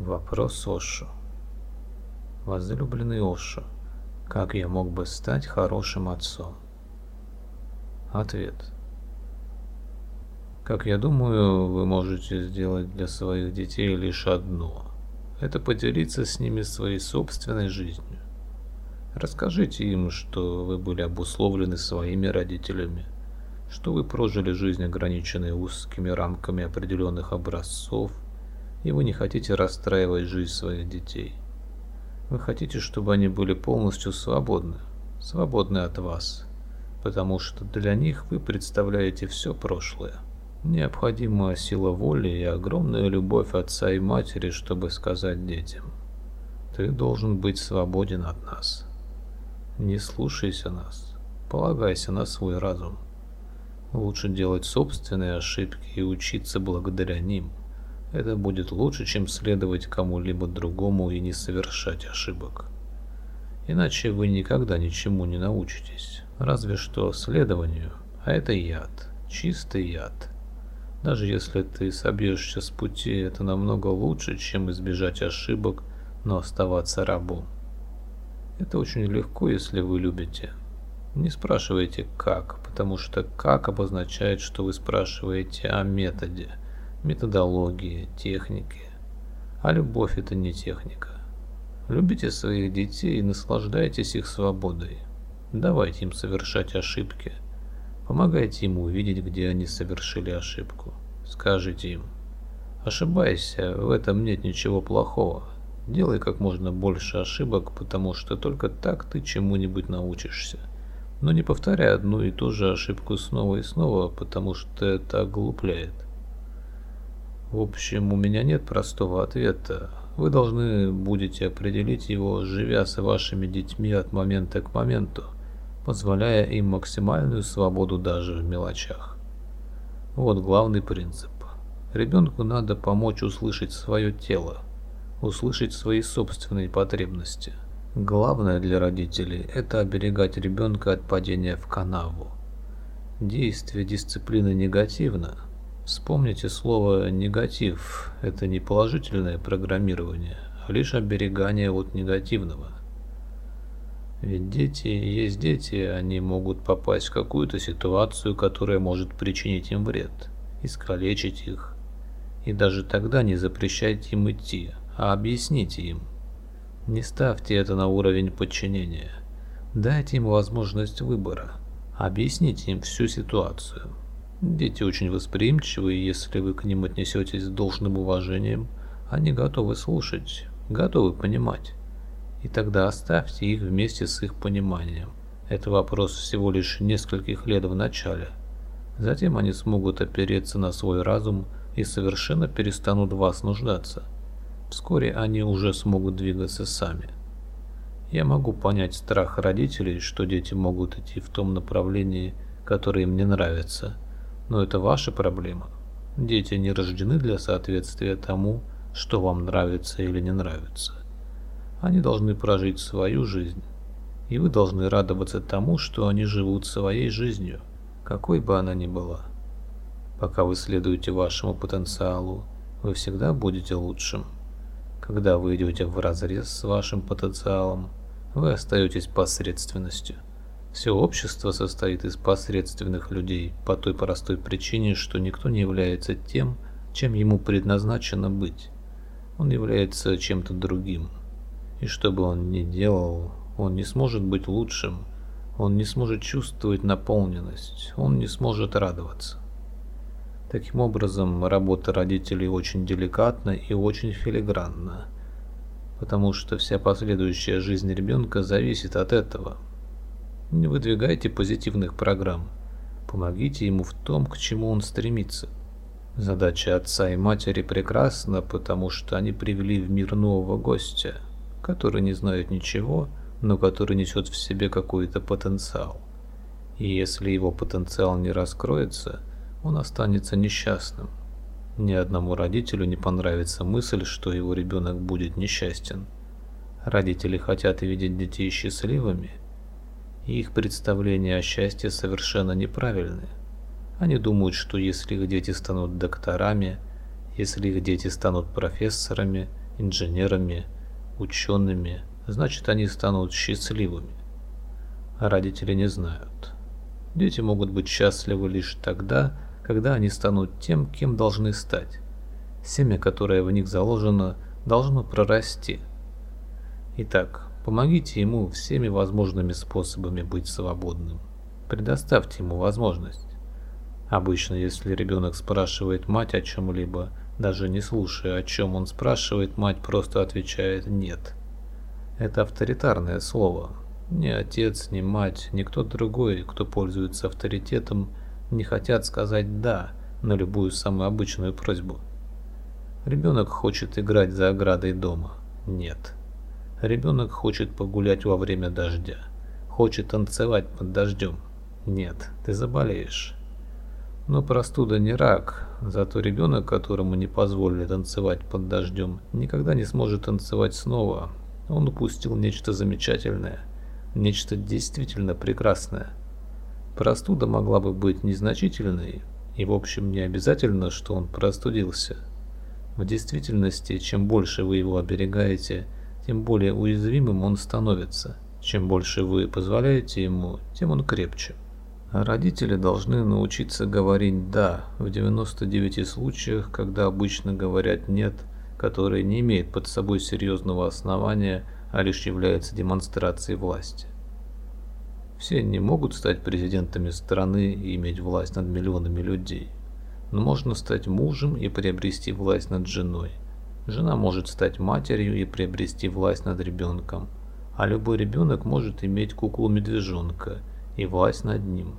Вопрос Ошу. Возлюбленный Ошу, как я мог бы стать хорошим отцом? Ответ. Как я думаю, вы можете сделать для своих детей лишь одно. Это поделиться с ними своей собственной жизнью. Расскажите им, что вы были обусловлены своими родителями, что вы прожили жизнь, ограниченной узкими рамками определенных образцов, и вы не хотите расстраивать жизнь своих детей. Вы хотите, чтобы они были полностью свободны, свободны от вас, потому что для них вы представляете все прошлое. Необходима сила воли и огромная любовь отца и матери, чтобы сказать детям, ты должен быть свободен от нас. Не слушайся нас, полагайся на свой разум. Лучше делать собственные ошибки и учиться благодаря ним – это будет лучше, чем следовать кому-либо другому и не совершать ошибок. Иначе вы никогда ничему не научитесь, разве что следованию, а это яд, чистый яд. Даже если ты собьешься с пути, это намного лучше, чем избежать ошибок, но оставаться рабом. Это очень легко, если вы любите. Не спрашивайте «как», потому что «как» обозначает, что вы спрашиваете о методе – методологии, техники. А любовь это не техника. Любите своих детей и наслаждайтесь их свободой. Давайте им совершать ошибки. Помогайте им увидеть, где они совершили ошибку. Скажите им, ошибайся, в этом нет ничего плохого. Делай как можно больше ошибок, потому что только так ты чему-нибудь научишься. Но не повторяй одну и ту же ошибку снова и снова, потому что это оглупляет. В общем, у меня нет простого ответа. Вы должны будете определить его, живя с вашими детьми от момента к моменту, позволяя им максимальную свободу даже в мелочах. Вот главный принцип. Ребенку надо помочь услышать свое тело, услышать свои собственные потребности. Главное для родителей – это оберегать ребенка от падения в канаву. Действие дисциплины негативно – Вспомните слово «негатив». Это не положительное программирование, а лишь оберегание от негативного. Ведь дети есть дети, они могут попасть в какую-то ситуацию, которая может причинить им вред, искалечить их. И даже тогда не запрещайте им идти, а объясните им. Не ставьте это на уровень подчинения. Дайте им возможность выбора. Объясните им всю ситуацию. Дети очень восприимчивы, и если вы к ним отнесетесь с должным уважением, они готовы слушать, готовы понимать. И тогда оставьте их вместе с их пониманием. Это вопрос всего лишь нескольких лет в начале. Затем они смогут опереться на свой разум и совершенно перестанут вас нуждаться. Вскоре они уже смогут двигаться сами. Я могу понять страх родителей, что дети могут идти в том направлении, которое им не нравится – но это ваша проблема. Дети не рождены для соответствия тому, что вам нравится или не нравится. Они должны прожить свою жизнь, и вы должны радоваться тому, что они живут своей жизнью, какой бы она ни была. Пока вы следуете вашему потенциалу, вы всегда будете лучшим. Когда вы идете в разрез с вашим потенциалом, вы остаетесь посредственностью. Все общество состоит из посредственных людей по той простой причине, что никто не является тем, чем ему предназначено быть. Он является чем-то другим. И что бы он ни делал, он не сможет быть лучшим, он не сможет чувствовать наполненность, он не сможет радоваться. Таким образом, работа родителей очень деликатна и очень филигранна, потому что вся последующая жизнь ребенка зависит от этого – не выдвигайте позитивных программ. Помогите ему в том, к чему он стремится. Задача отца и матери прекрасна, потому что они привели в мир нового гостя, который не знает ничего, но который несет в себе какой-то потенциал. И если его потенциал не раскроется, он останется несчастным. Ни одному родителю не понравится мысль, что его ребенок будет несчастен. Родители хотят видеть детей счастливыми – их представления о счастье совершенно неправильны. Они думают, что если их дети станут докторами, если их дети станут профессорами, инженерами, учеными, значит они станут счастливыми. А родители не знают. Дети могут быть счастливы лишь тогда, когда они станут тем, кем должны стать. Семя, которое в них заложено, должно прорасти. Итак, помогите ему всеми возможными способами быть свободным. Предоставьте ему возможность. Обычно, если ребенок спрашивает мать о чем-либо, даже не слушая, о чем он спрашивает, мать просто отвечает «нет». Это авторитарное слово. Ни отец, ни мать, ни кто другой, кто пользуется авторитетом, не хотят сказать «да» на любую самую обычную просьбу. Ребенок хочет играть за оградой дома. Нет. Ребенок хочет погулять во время дождя. Хочет танцевать под дождем. Нет, ты заболеешь. Но простуда не рак, зато ребенок, которому не позволили танцевать под дождем, никогда не сможет танцевать снова. Он упустил нечто замечательное, нечто действительно прекрасное. Простуда могла бы быть незначительной, и в общем не обязательно, что он простудился. В действительности, чем больше вы его оберегаете, тем более уязвимым он становится. Чем больше вы позволяете ему, тем он крепче. Родители должны научиться говорить «да» в 99 случаях, когда обычно говорят «нет», которые не имеют под собой серьезного основания, а лишь являются демонстрацией власти. Все не могут стать президентами страны и иметь власть над миллионами людей. Но можно стать мужем и приобрести власть над женой. Жена может стать матерью и приобрести власть над ребенком. А любой ребенок может иметь куклу-медвежонка и власть над ним.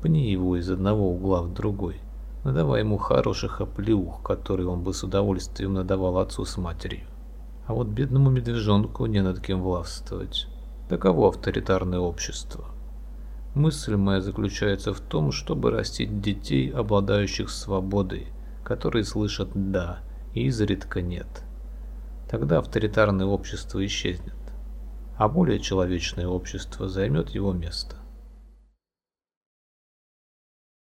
Пни его из одного угла в другой. Надавай ему хороших оплеух, которые он бы с удовольствием надавал отцу с матерью. А вот бедному медвежонку не над кем властвовать. Таково авторитарное общество. Мысль моя заключается в том, чтобы растить детей, обладающих свободой, которые слышат «да» изредка «нет». Тогда авторитарное общество исчезнет, а более человечное общество займет его место.